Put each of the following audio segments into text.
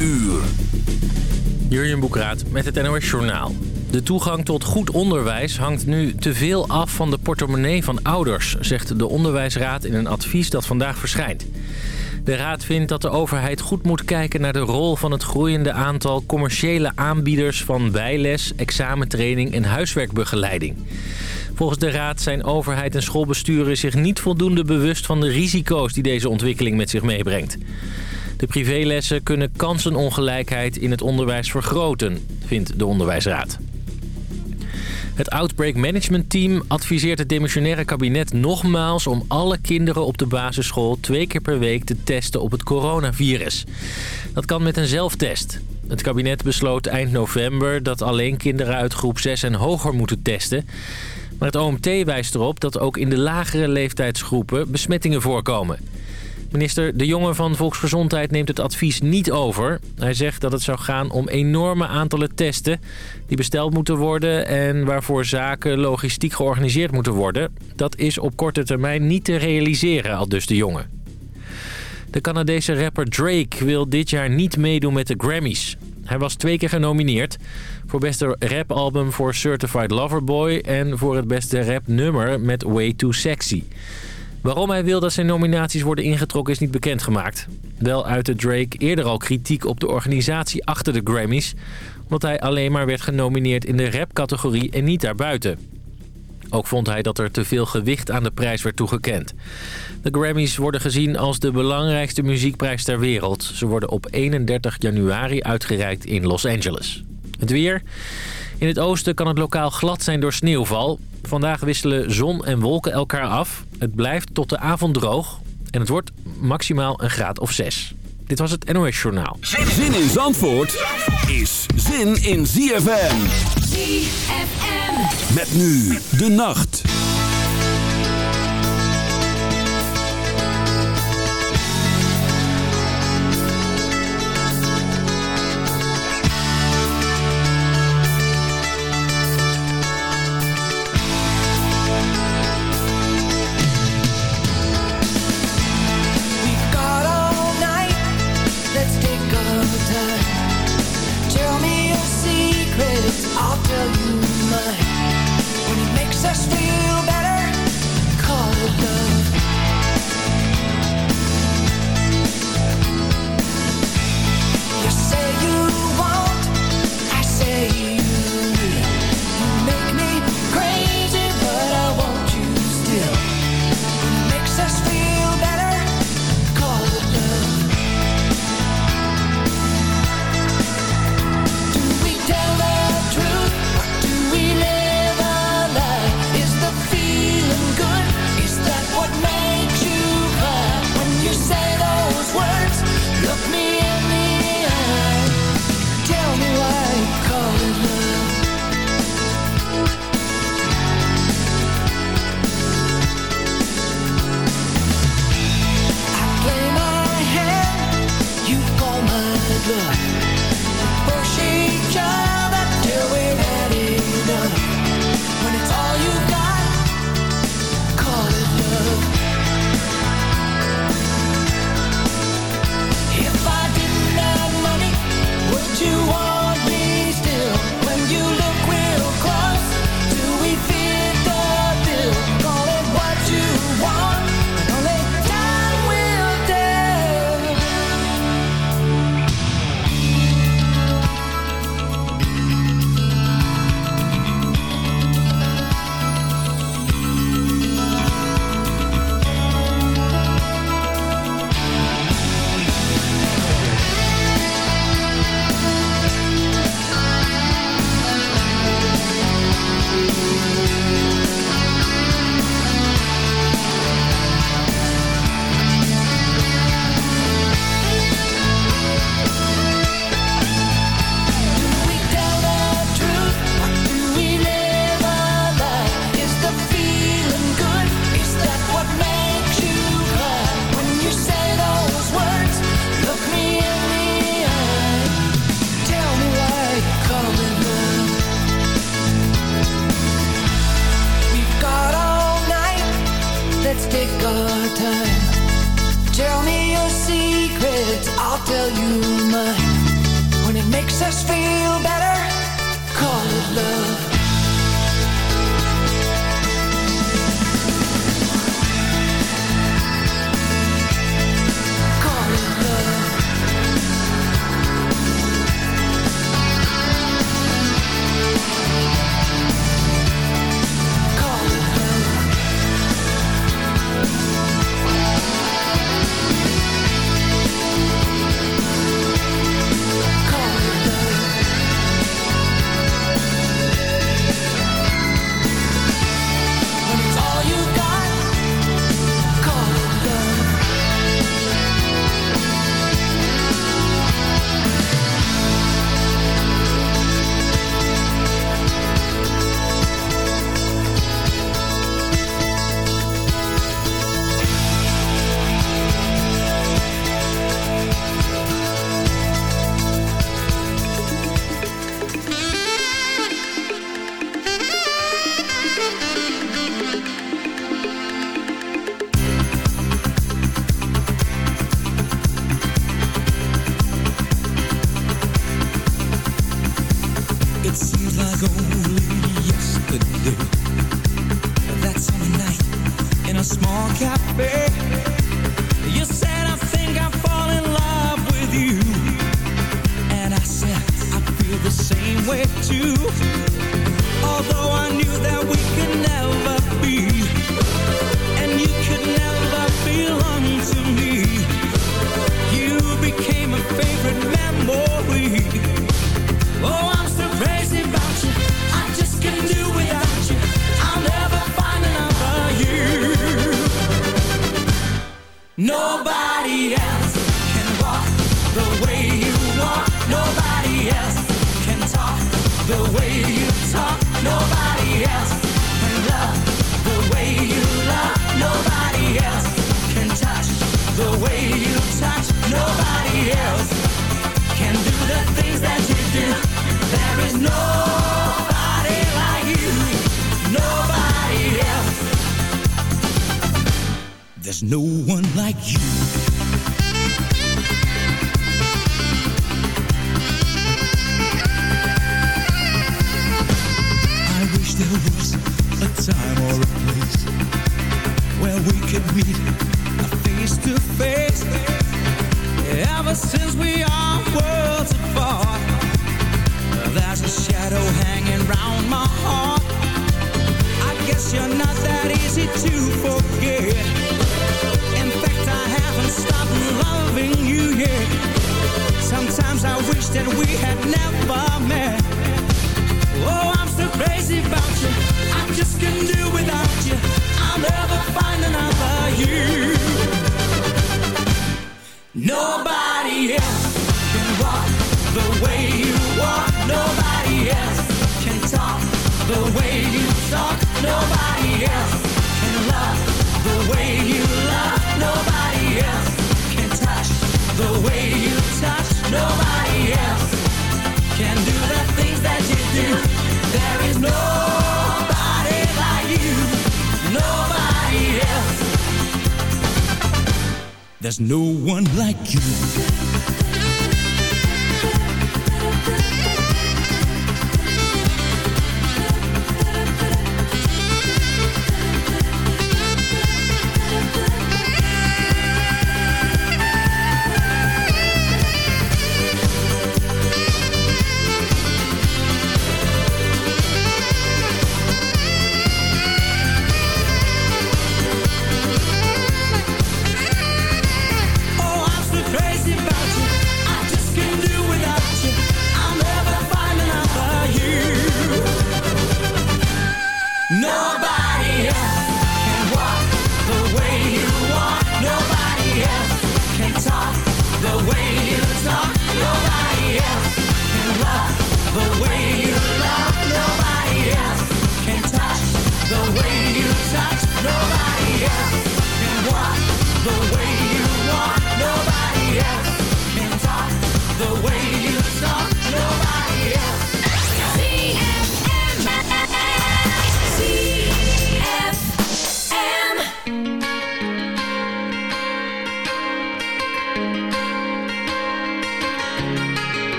uur. Jurjen Boekraat met het NOS Journaal. De toegang tot goed onderwijs hangt nu te veel af van de portemonnee van ouders... zegt de Onderwijsraad in een advies dat vandaag verschijnt. De raad vindt dat de overheid goed moet kijken naar de rol van het groeiende aantal commerciële aanbieders van bijles, examentraining en huiswerkbegeleiding. Volgens de raad zijn overheid en schoolbesturen zich niet voldoende bewust van de risico's die deze ontwikkeling met zich meebrengt. De privélessen kunnen kansenongelijkheid in het onderwijs vergroten, vindt de onderwijsraad. Het Outbreak Management Team adviseert het demissionaire kabinet nogmaals... om alle kinderen op de basisschool twee keer per week te testen op het coronavirus. Dat kan met een zelftest. Het kabinet besloot eind november dat alleen kinderen uit groep 6 en hoger moeten testen. Maar het OMT wijst erop dat ook in de lagere leeftijdsgroepen besmettingen voorkomen. Minister De Jonge van Volksgezondheid neemt het advies niet over. Hij zegt dat het zou gaan om enorme aantallen testen die besteld moeten worden... en waarvoor zaken logistiek georganiseerd moeten worden. Dat is op korte termijn niet te realiseren, al dus De Jonge. De Canadese rapper Drake wil dit jaar niet meedoen met de Grammys. Hij was twee keer genomineerd. Voor beste rapalbum voor Certified Lover Boy... en voor het beste rapnummer met Way Too Sexy. Waarom hij wil dat zijn nominaties worden ingetrokken is niet bekendgemaakt. Wel uitte Drake eerder al kritiek op de organisatie achter de Grammys... omdat hij alleen maar werd genomineerd in de rapcategorie en niet daarbuiten. Ook vond hij dat er te veel gewicht aan de prijs werd toegekend. De Grammys worden gezien als de belangrijkste muziekprijs ter wereld. Ze worden op 31 januari uitgereikt in Los Angeles. Het weer... In het oosten kan het lokaal glad zijn door sneeuwval. Vandaag wisselen zon en wolken elkaar af. Het blijft tot de avond droog. En het wordt maximaal een graad of 6. Dit was het NOS Journaal. Zin in Zandvoort is zin in ZFM. ZFM. Met nu de nacht.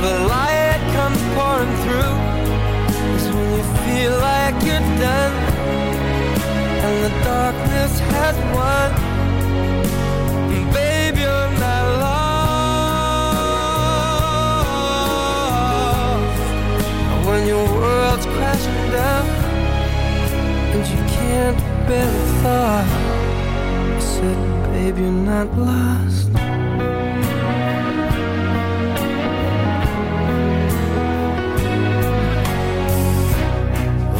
the light comes pouring through. Is when you feel like you're done and the darkness has won. And you're not lost. When your world's crashing down and you can't bear the thought, I said, babe, you're not lost.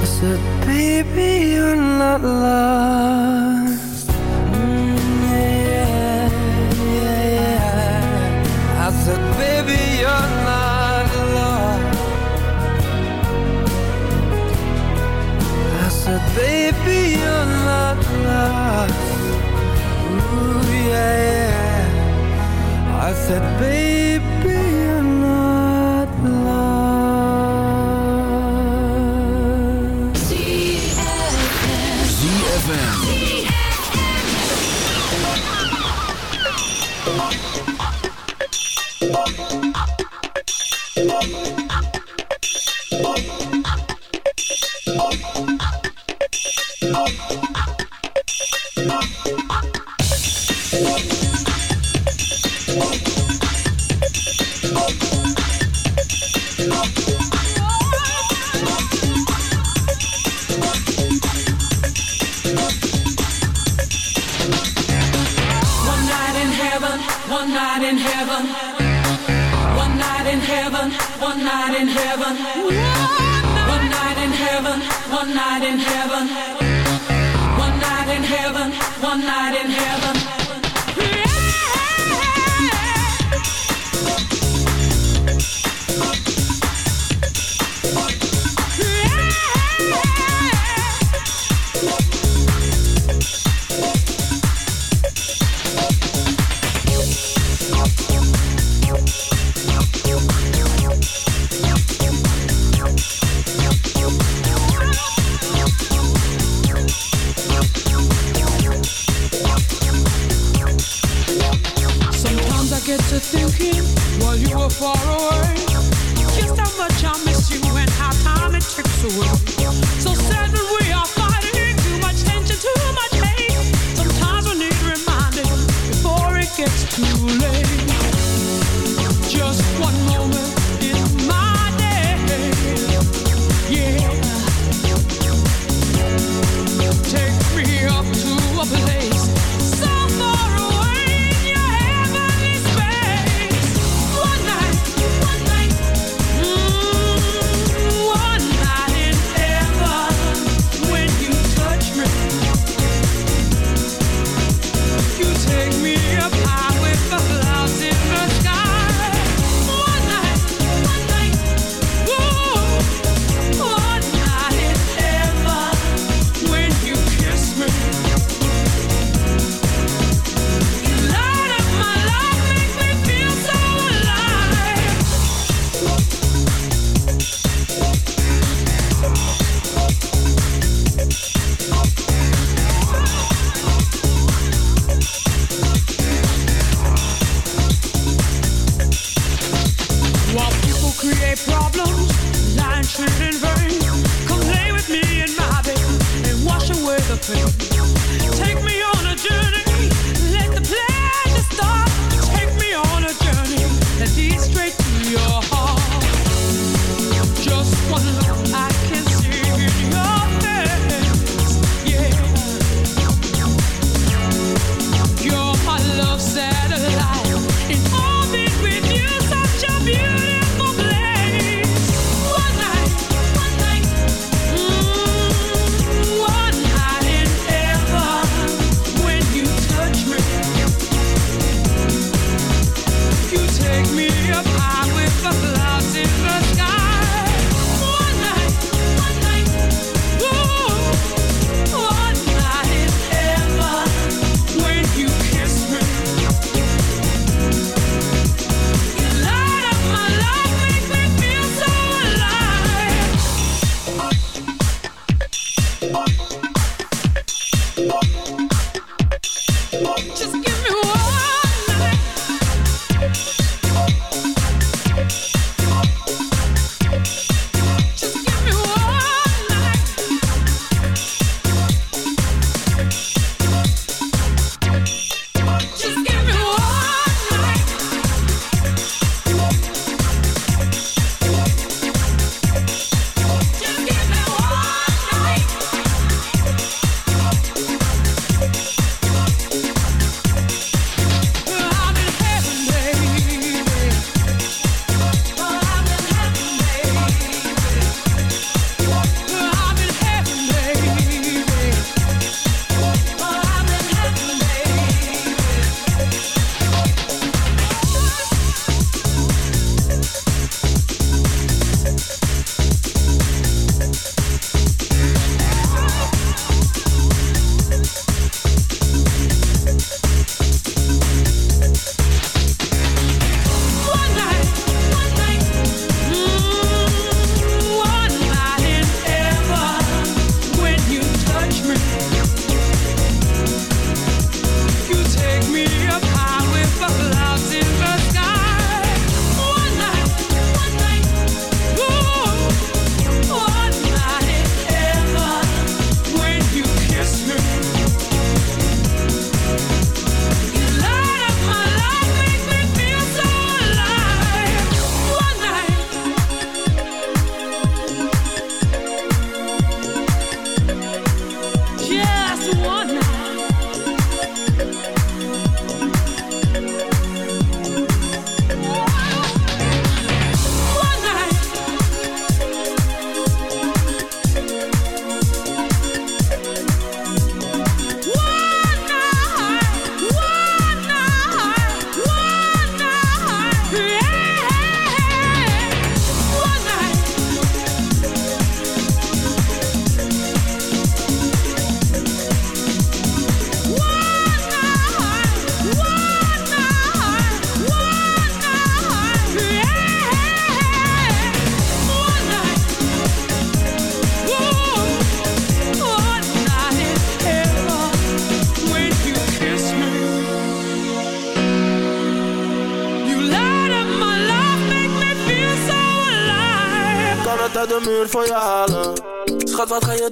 I said, baby, you're not lost said, baby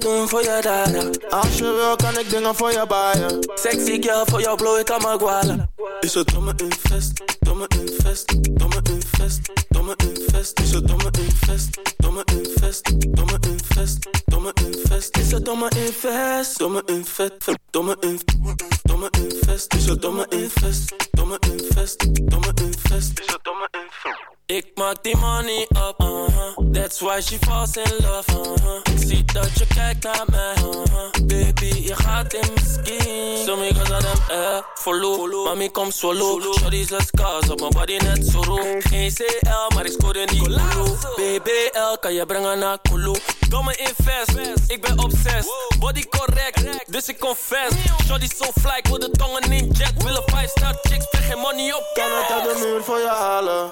doen voor je dada? Als je wil, kan ik dingen voor je baaien. Sexy girl, voor jou blow ik mijn guala. Is het domme invest, domme invest, domme invest, domme invest. Is het domme invest, domme invest, domme invest, domme invest. Is het domme invest, domme invest, domme invest, domme invest. Is het domme invest, domme invest, domme invest. Is het domme invest. Ik maak die money up, uh-huh. That's why she falls in love, follow Mami, kom solo. Shorty zes kaas op mijn body net zo roep Geen CL, maar ik scoorde niet Kulu BBL, kan je brengen naar Kulu. Domme invest, ik ben obsessed. Body correct, dus ik confess. Shorty so fly, ik wil de tongen in jet. Willen 5 star chicks, spreek geen money op. Kan het uit de muur voor je halen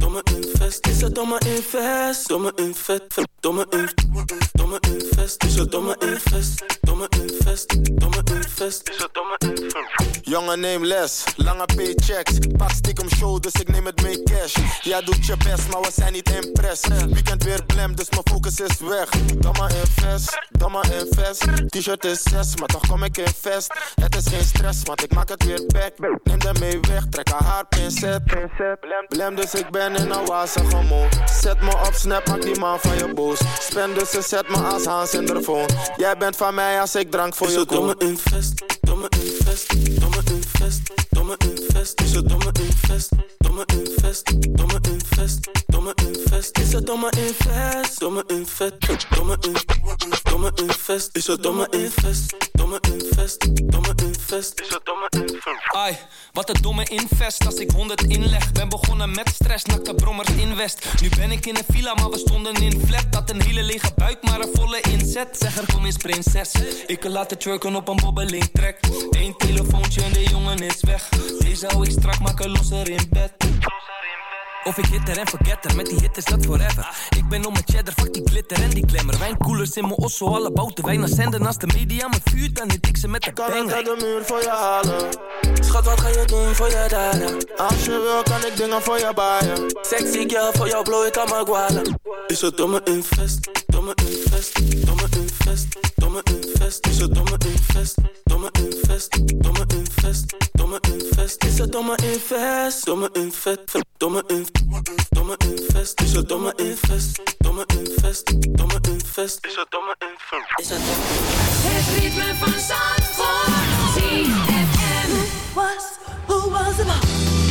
domme invest. Is het domme invest, domme invest, domme invest, domme invest. Is het domme invest, domme invest, domme invest. Is het domme invest. Jongen, neem les, lange paychecks. Pak stiekem show, dus ik neem het mee cash. Jij doet je best, maar we zijn niet impress. Weekend weer blem, dus mijn focus is weg. Domme invest, domme invest. T-shirt is 6, maar toch kom ik in vest. Het is geen stress, want ik maak het weer back. Neem hem mee weg, trek haar haar pincet. Blem, dus ik ben in een wazige mode. Zet me op snap, maak die man van je boos. Spend dus ze zet me als Hans in de phone. Jij bent van mij als ik drank voor je koop. Domme invest, domme invest, domme invest, domme invest. Is het domme invest, domme invest, domme invest, domme invest. Is het domme invest, domme invest, domme invest, domme invest. Is het domme invest, domme invest, domme invest. Is het domme invest. Ai, wat een domme invest als ik 100 inleg. Ben begonnen met stress, brommers invest. Nu ben ik in een villa, maar we stonden in flat. Dat een hele lege buik, maar een volle inzet. Zeg er kom eens prinses. Ik kan laten trucken op een bobbeling trek. Eén telefoontje en de jongen is weg. Deze zou ik strak maken, losser in bed. Of ik hitter en forgetter, met die hit is dat forever. Ik ben om mijn cheddar, fuck die glitter en die glamour. Wijnkoelers in mijn osso, alle bouten wijn zenden. Als de media me vuurt, dan hit ik ze met de Kan banger. ik uit de muur voor je halen? Schat, wat ga je doen voor je daden? Als je wil, kan ik dingen voor je baaien. Sexy girl, voor jou blow ik aan mijn guala. Is het domme invest, domme invest, domme invest, domme invest. Is het domme invest, domme invest, domme invest, domme invest. Is het domme invest, domme invest, domme invest, domme invest. Is het domme invest, domme invest, domme invest. Is het domme invest. Is het ritme van Zandvoort. ZFM. Was, who was the